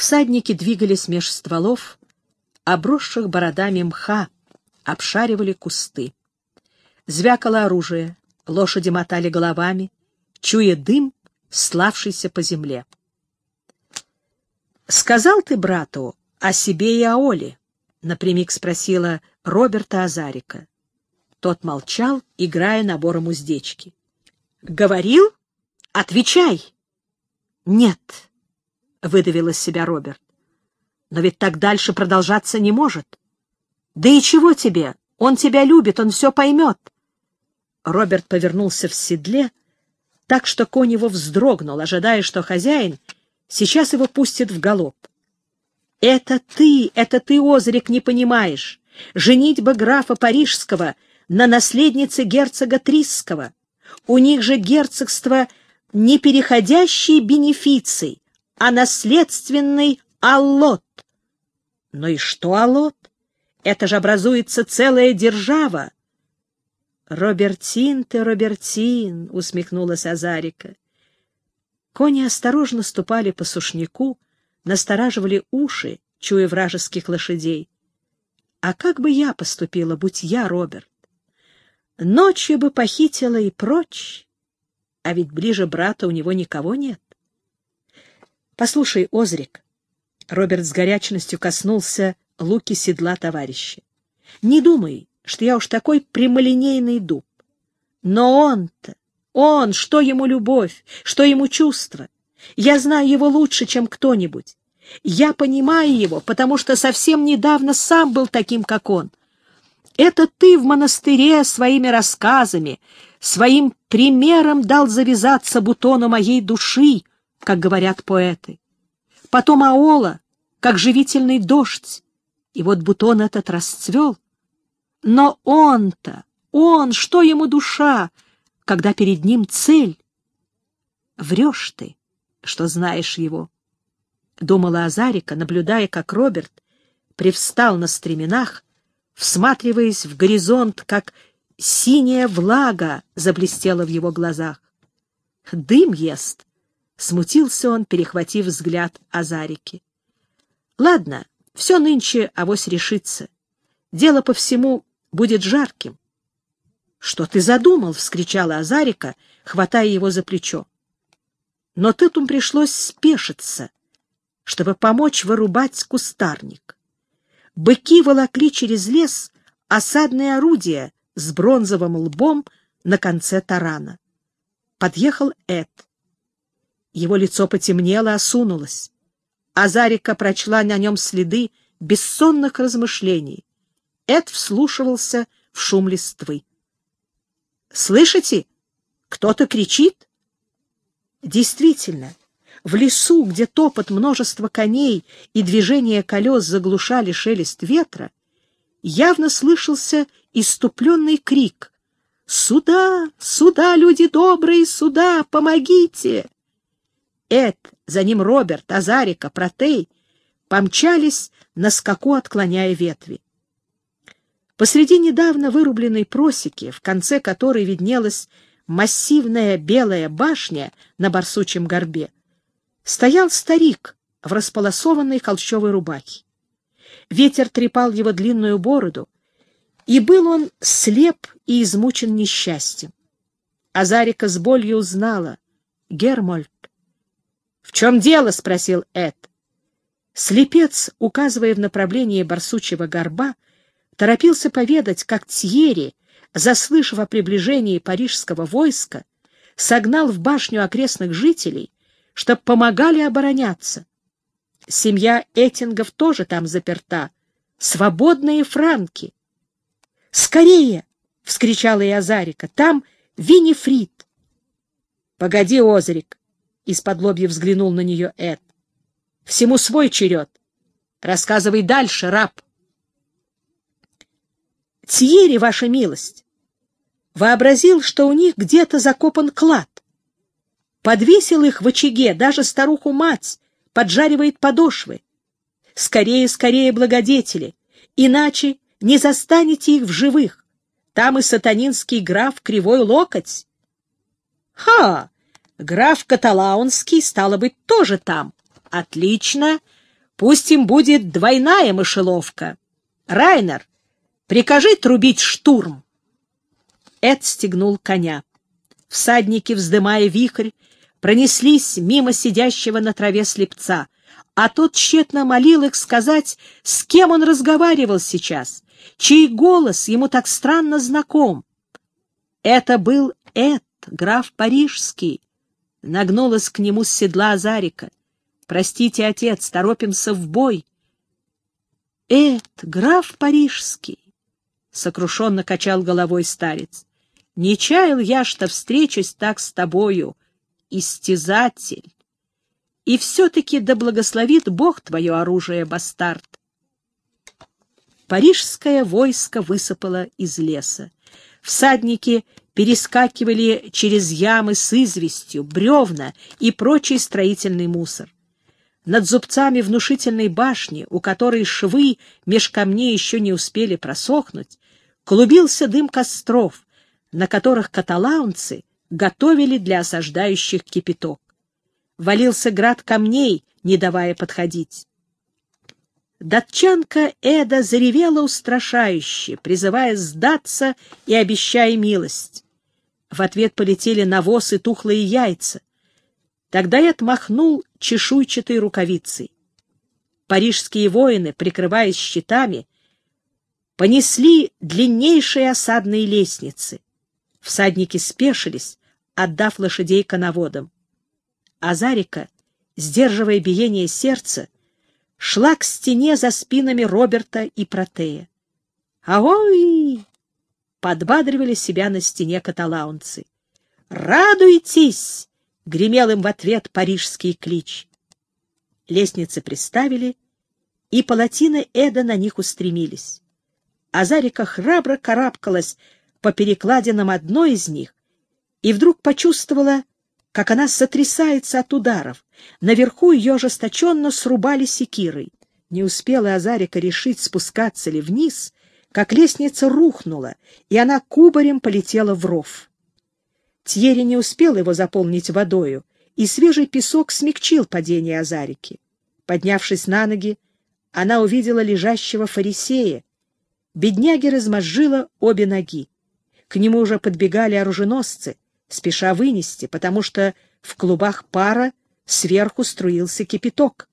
Всадники двигались меж стволов, обросших бородами мха, обшаривали кусты. Звякало оружие, лошади мотали головами, чуя дым, славшийся по земле. «Сказал ты брату о себе и о Оле?» — напрямик спросила Роберта Азарика. Тот молчал, играя набором уздечки. «Говорил? Отвечай!» «Нет», — выдавил из себя Роберт. «Но ведь так дальше продолжаться не может. Да и чего тебе? Он тебя любит, он все поймет». Роберт повернулся в седле, так что конь его вздрогнул, ожидая, что хозяин сейчас его пустит в галоп. «Это ты, это ты, Озрик, не понимаешь. Женить бы графа Парижского на наследнице герцога Трисского. У них же герцогство не переходящий бенефиций, а наследственный аллот. Ну и что аллот? Это же образуется целая держава. «Робертин ты, Робертин!» — усмехнулась Азарика. Кони осторожно ступали по сушняку, настораживали уши, чуя вражеских лошадей. А как бы я поступила, будь я Роберт? Ночью бы похитила и прочь, а ведь ближе брата у него никого нет. Послушай, Озрик, Роберт с горячностью коснулся луки седла товарища. Не думай, что я уж такой прямолинейный дуб. Но он-то, он, что ему любовь, что ему чувство? Я знаю его лучше, чем кто-нибудь. Я понимаю его, потому что совсем недавно сам был таким, как он. Это ты в монастыре своими рассказами, своим примером дал завязаться бутону моей души, как говорят поэты. Потом Аола, как живительный дождь, и вот бутон этот расцвел — но он-то, он, что ему душа, когда перед ним цель? Врешь ты, что знаешь его. Думала Азарика, наблюдая, как Роберт привстал на стременах, всматриваясь в горизонт, как синяя влага заблестела в его глазах. Дым ест. Смутился он, перехватив взгляд Азарики. Ладно, все нынче авось решится. Дело по всему будет жарким. — Что ты задумал? — вскричала Азарика, хватая его за плечо. Но Тытум пришлось спешиться, чтобы помочь вырубать кустарник. Быки волокли через лес осадное орудие с бронзовым лбом на конце тарана. Подъехал Эд. Его лицо потемнело, осунулось. Азарика прочла на нем следы бессонных размышлений. Эд вслушивался в шум листвы. «Слышите? Кто-то кричит?» Действительно, в лесу, где топот множества коней и движение колес заглушали шелест ветра, явно слышался иступленный крик «Сюда! Сюда, люди добрые, сюда! Помогите!» Эд, за ним Роберт, Азарика, Протей помчались на скаку, отклоняя ветви. Посреди недавно вырубленной просеки, в конце которой виднелась массивная белая башня на барсучьем горбе, стоял старик в располосованной холщовой рубахе. Ветер трепал его длинную бороду, и был он слеп и измучен несчастьем. Азарика с болью узнала. Гермольд. — В чем дело? — спросил Эд. Слепец, указывая в направлении барсучьего горба, — торопился поведать, как Тьери, заслышав о приближении парижского войска, согнал в башню окрестных жителей, чтобы помогали обороняться. Семья Этингов тоже там заперта. Свободные франки. «Скорее!» — вскричала и Азарика. «Там Винифрид!» «Погоди, Озрик!» — из-под лобья взглянул на нее Эд. «Всему свой черед. Рассказывай дальше, раб!» Тьери, ваша милость, вообразил, что у них где-то закопан клад. Подвесил их в очаге, даже старуху-мать поджаривает подошвы. Скорее, скорее, благодетели, иначе не застанете их в живых. Там и сатанинский граф Кривой Локоть. Ха! Граф Каталаунский, стало быть, тоже там. Отлично. Пусть им будет двойная мышеловка. Райнер, прикажи трубить штурм. Эд стегнул коня. Всадники, вздымая вихрь, пронеслись мимо сидящего на траве слепца, а тот тщетно молил их сказать, с кем он разговаривал сейчас, чей голос ему так странно знаком. Это был Эд, граф Парижский. Нагнулась к нему с седла Азарика. «Простите, отец, торопимся в бой». «Эд, граф Парижский!» — сокрушенно качал головой старец. «Не чаял я, что встречусь так с тобою, истязатель. И все-таки да благословит Бог твое оружие, бастард». Парижское войско высыпало из леса. Всадники перескакивали через ямы с известью, бревна и прочий строительный мусор. Над зубцами внушительной башни, у которой швы меж камней еще не успели просохнуть, клубился дым костров, на которых каталаунцы готовили для осаждающих кипяток. Валился град камней, не давая подходить. Датчанка Эда заревела устрашающе, призывая сдаться и обещая милость. В ответ полетели навоз и тухлые яйца. Тогда я отмахнул чешуйчатой рукавицей. Парижские воины, прикрываясь щитами, понесли длиннейшие осадные лестницы. Всадники спешились, отдав лошадей коноводам. Азарика, сдерживая биение сердца, шла к стене за спинами Роберта и Протея. «Агой!» — подбадривали себя на стене каталаунцы. «Радуйтесь!» — гремел им в ответ парижский клич. Лестницы приставили, и палатины Эда на них устремились. Азарика храбро карабкалась по перекладинам одной из них и вдруг почувствовала, как она сотрясается от ударов. Наверху ее ожесточенно срубали секирой. Не успела Азарика решить, спускаться ли вниз, как лестница рухнула, и она кубарем полетела в ров. Тьерри не успел его заполнить водою, и свежий песок смягчил падение Азарики. Поднявшись на ноги, она увидела лежащего фарисея. Бедняги размозжила обе ноги. К нему уже подбегали оруженосцы, спеша вынести, потому что в клубах пара сверху струился кипяток.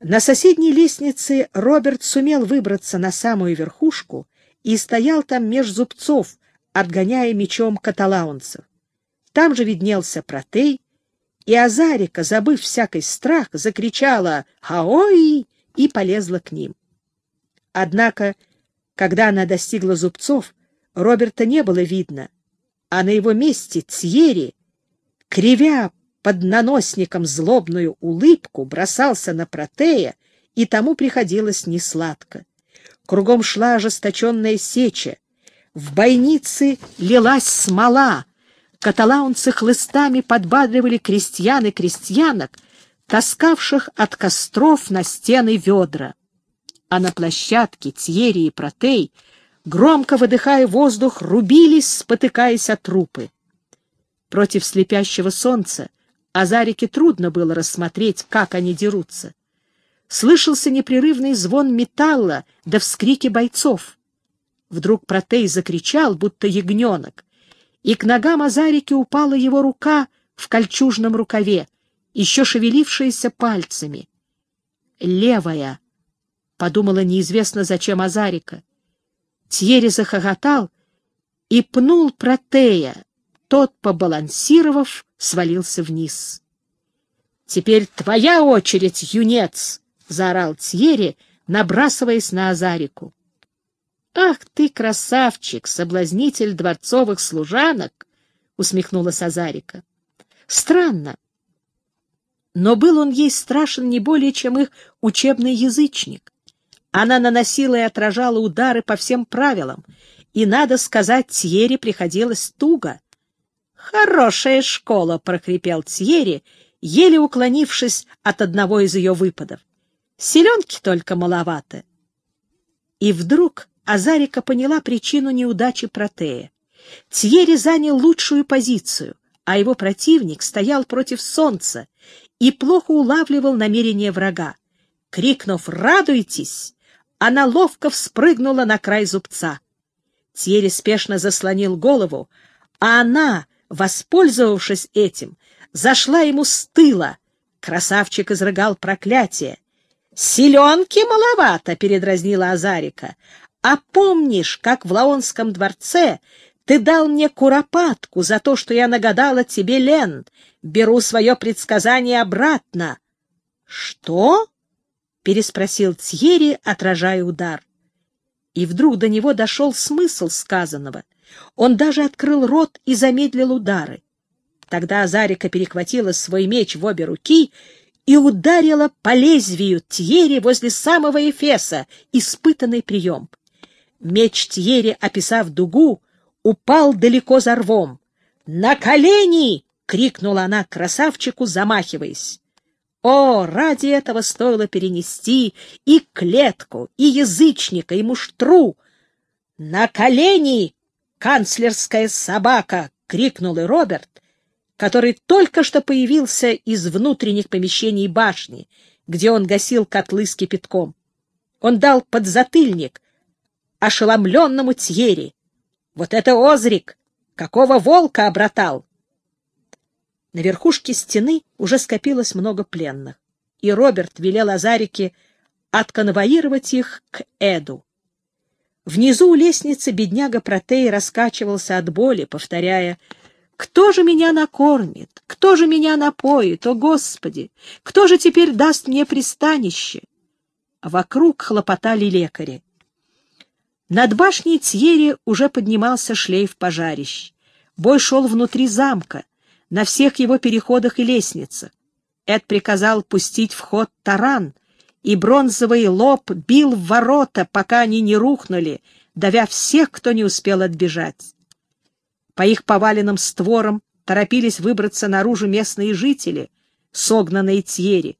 На соседней лестнице Роберт сумел выбраться на самую верхушку и стоял там меж зубцов, отгоняя мечом каталаунцев. Там же виднелся Протей, и Азарика, забыв всякий страх, закричала «Аой!» и полезла к ним. Однако, когда она достигла зубцов, Роберта не было видно, а на его месте Цьери, кривя под наносником злобную улыбку, бросался на Протея, и тому приходилось несладко. Кругом шла ожесточенная сеча, в бойнице лилась смола, каталаунцы хлыстами подбадривали крестьян и крестьянок, таскавших от костров на стены ведра. А на площадке Тьери и Протей — громко выдыхая воздух, рубились, спотыкаясь от трупы. Против слепящего солнца Азарике трудно было рассмотреть, как они дерутся. Слышался непрерывный звон металла да вскрики бойцов. Вдруг Протей закричал, будто ягненок, и к ногам Азарики упала его рука в кольчужном рукаве, еще шевелившаяся пальцами. «Левая», — подумала неизвестно зачем Азарика. Тьерри захохотал и пнул Протея. Тот, побалансировав, свалился вниз. «Теперь твоя очередь, юнец!» — заорал Тьерри, набрасываясь на Азарику. «Ах ты, красавчик, соблазнитель дворцовых служанок!» — усмехнулась Азарика. «Странно, но был он ей страшен не более, чем их учебный язычник. Она наносила и отражала удары по всем правилам, и, надо сказать, Тьере приходилось туго. «Хорошая школа!» — прохрипел Тьере, еле уклонившись от одного из ее выпадов. «Селенки только маловато». И вдруг Азарика поняла причину неудачи Протея. Тьери занял лучшую позицию, а его противник стоял против солнца и плохо улавливал намерения врага. Крикнув «Радуйтесь!», она ловко вспрыгнула на край зубца. Тьерри спешно заслонил голову, а она, воспользовавшись этим, зашла ему с тыла. Красавчик изрыгал проклятие. «Селенки маловато!» — передразнила Азарика. «А помнишь, как в Лаонском дворце ты дал мне куропатку за то, что я нагадала тебе, Лен? Беру свое предсказание обратно». «Что?» — переспросил Тьерри, отражая удар. И вдруг до него дошел смысл сказанного. Он даже открыл рот и замедлил удары. Тогда Азарика перехватила свой меч в обе руки и ударила по лезвию Тьери возле самого Эфеса, испытанный прием. Меч Тьери, описав дугу, упал далеко за рвом. «На колени!» — крикнула она красавчику, замахиваясь. О, ради этого стоило перенести и клетку, и язычника, и муштру. «На колени, канцлерская собака!» — крикнул и Роберт, который только что появился из внутренних помещений башни, где он гасил котлы с кипятком. Он дал подзатыльник ошеломленному Тьере. «Вот это Озрик! Какого волка обратал!» На верхушке стены уже скопилось много пленных, и Роберт велел Азарике отконвоировать их к Эду. Внизу у лестницы бедняга Протей раскачивался от боли, повторяя «Кто же меня накормит? Кто же меня напоит? О, Господи! Кто же теперь даст мне пристанище?» Вокруг хлопотали лекари. Над башней Тьери уже поднимался шлейф пожарищ. Бой шел внутри замка — на всех его переходах и лестницах. Эд приказал пустить в ход таран, и бронзовый лоб бил в ворота, пока они не рухнули, давя всех, кто не успел отбежать. По их поваленным створам торопились выбраться наружу местные жители, согнанные Тьери,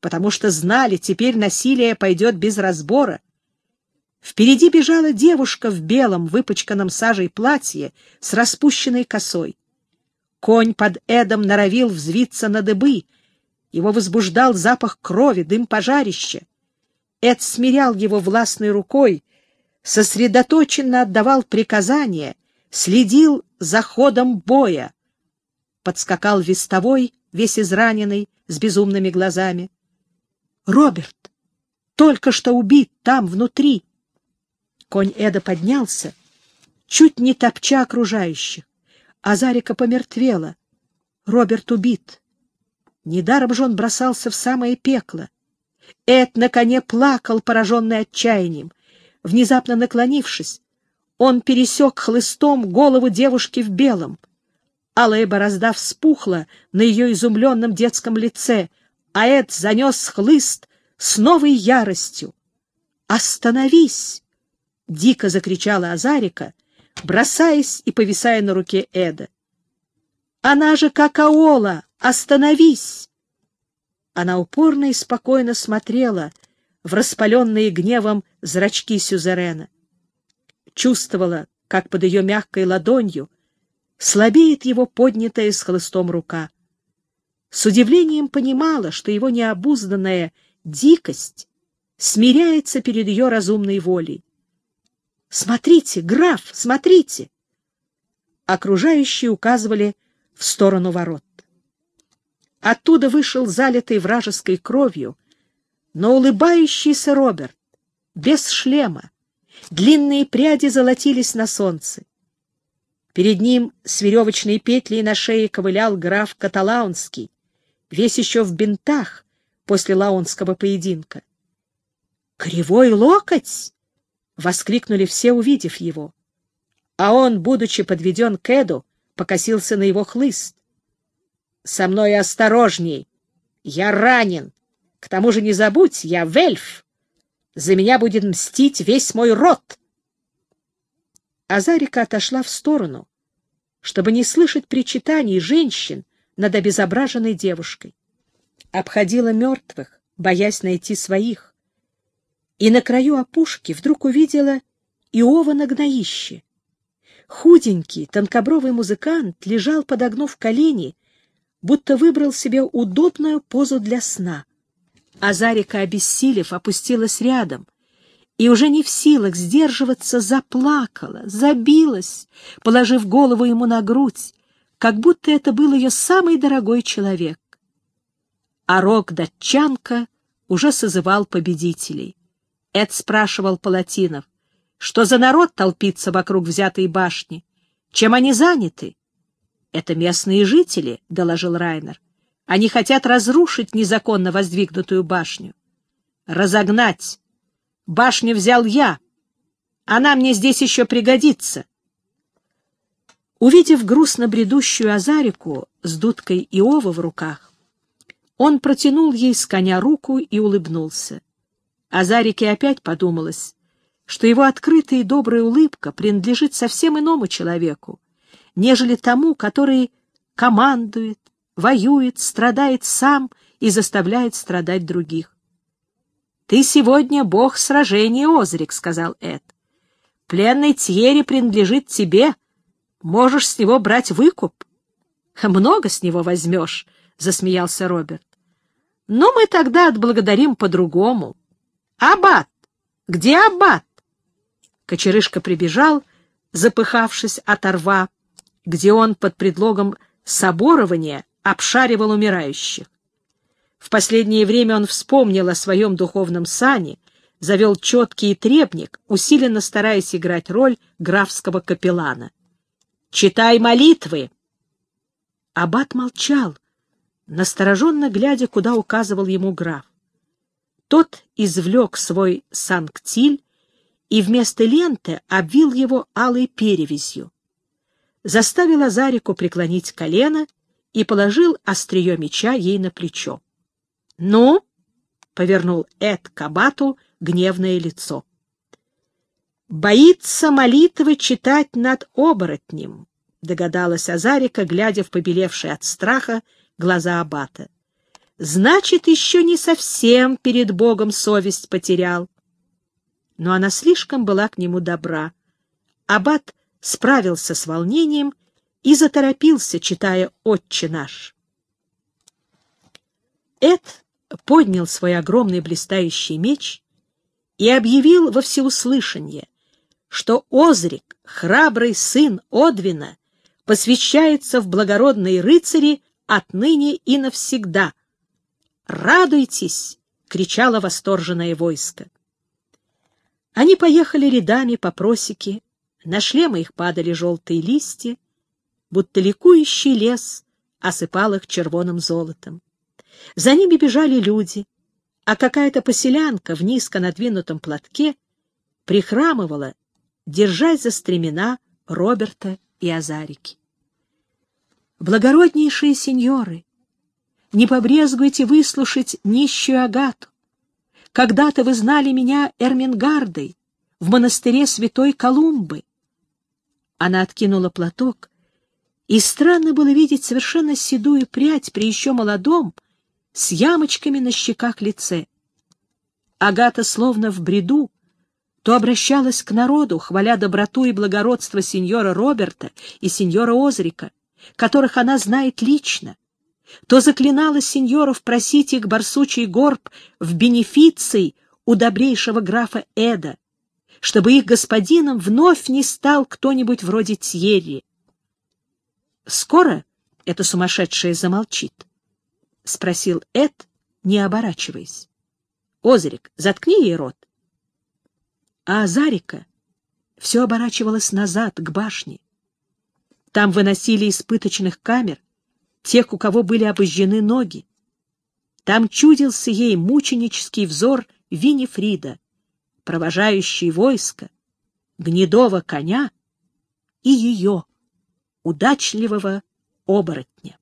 потому что знали, теперь насилие пойдет без разбора. Впереди бежала девушка в белом, выпачканном сажей платье с распущенной косой. Конь под Эдом норовил взвиться на дыбы. Его возбуждал запах крови, дым пожарища. Эд смирял его властной рукой, сосредоточенно отдавал приказания, следил за ходом боя. Подскакал вестовой, весь израненный, с безумными глазами. «Роберт! Только что убит там, внутри!» Конь Эда поднялся, чуть не топча окружающих. Азарика помертвела. Роберт убит. Недаром же он бросался в самое пекло. Эд на коне плакал, пораженный отчаянием. Внезапно наклонившись, он пересек хлыстом голову девушки в белом. Алая борозда вспухла на ее изумленном детском лице, а Эд занес хлыст с новой яростью. «Остановись!» — дико закричала Азарика — бросаясь и повисая на руке Эда. «Она же как Аола! Остановись!» Она упорно и спокойно смотрела в распаленные гневом зрачки Сюзерена. Чувствовала, как под ее мягкой ладонью слабеет его поднятая с хлыстом рука. С удивлением понимала, что его необузданная дикость смиряется перед ее разумной волей. «Смотрите, граф, смотрите!» Окружающие указывали в сторону ворот. Оттуда вышел залитый вражеской кровью, но улыбающийся Роберт, без шлема. Длинные пряди золотились на солнце. Перед ним с веревочной петлей на шее ковылял граф Каталаунский, весь еще в бинтах после лаонского поединка. «Кривой локоть!» — воскликнули все, увидев его. А он, будучи подведен к Эду, покосился на его хлыст. «Со мной осторожней! Я ранен! К тому же не забудь, я вельф! За меня будет мстить весь мой род!» Азарика отошла в сторону, чтобы не слышать причитаний женщин над обезображенной девушкой. Обходила мертвых, боясь найти своих и на краю опушки вдруг увидела Иова на гноище. Худенький, тонкобровый музыкант лежал, подогнув колени, будто выбрал себе удобную позу для сна. Азарика, обессилев, опустилась рядом и уже не в силах сдерживаться, заплакала, забилась, положив голову ему на грудь, как будто это был ее самый дорогой человек. А рок датчанка уже созывал победителей. Эд спрашивал Палатинов, что за народ толпится вокруг взятой башни, чем они заняты. «Это местные жители», — доложил Райнер. «Они хотят разрушить незаконно воздвигнутую башню». «Разогнать! Башню взял я. Она мне здесь еще пригодится». Увидев грустно бредущую Азарику с дудкой Иова в руках, он протянул ей с коня руку и улыбнулся. Азарике опять подумалось, что его открытая и добрая улыбка принадлежит совсем иному человеку, нежели тому, который командует, воюет, страдает сам и заставляет страдать других. «Ты сегодня бог сражения, Озрик», — сказал Эд. «Пленный Тьерри принадлежит тебе. Можешь с него брать выкуп». «Много с него возьмешь», — засмеялся Роберт. «Но мы тогда отблагодарим по-другому». «Аббат! Где Аббат?» Кочерышка прибежал, запыхавшись от рва, где он под предлогом соборования обшаривал умирающих. В последнее время он вспомнил о своем духовном сане, завел четкий требник, усиленно стараясь играть роль графского капеллана. «Читай молитвы!» Аббат молчал, настороженно глядя, куда указывал ему граф. Тот извлек свой санктиль и вместо ленты обвил его алой перевязью. Заставил Азарику преклонить колено и положил острие меча ей на плечо. — Ну? — повернул Эд Кабату гневное лицо. — Боится молитвы читать над оборотнем, — догадалась Азарика, глядя в побелевшие от страха глаза Аббата. — Значит, еще не совсем перед Богом совесть потерял но она слишком была к нему добра. Аббат справился с волнением и заторопился, читая «Отче наш». Эд поднял свой огромный блистающий меч и объявил во всеуслышание, что Озрик, храбрый сын Одвина, посвящается в благородные рыцари отныне и навсегда. «Радуйтесь!» — кричало восторженное войско. Они поехали рядами по просеке, на шлемы их падали желтые листья, будто ликующий лес осыпал их червоным золотом. За ними бежали люди, а какая-то поселянка в низко надвинутом платке прихрамывала, держась за стремена Роберта и Азарики. Благороднейшие сеньоры, не побрезгуйте выслушать нищую Агату. Когда-то вы знали меня Эрмингардой в монастыре святой Колумбы. Она откинула платок, и странно было видеть совершенно седую прядь при еще молодом, с ямочками на щеках лице. Агата, словно в бреду, то обращалась к народу, хваля доброту и благородство сеньора Роберта и сеньора Озрика, которых она знает лично, то заклинала сеньоров просить их барсучий горб в бенефиции у добрейшего графа Эда, чтобы их господином вновь не стал кто-нибудь вроде Тьерри. «Скоро эта сумасшедшая замолчит?» — спросил Эд, не оборачиваясь. «Озрик, заткни ей рот». А Азарика все оборачивалось назад, к башне. Там выносили из пыточных камер тех, у кого были обожжены ноги. Там чудился ей мученический взор Винифрида, провожающий войско, гнедого коня и ее, удачливого оборотня.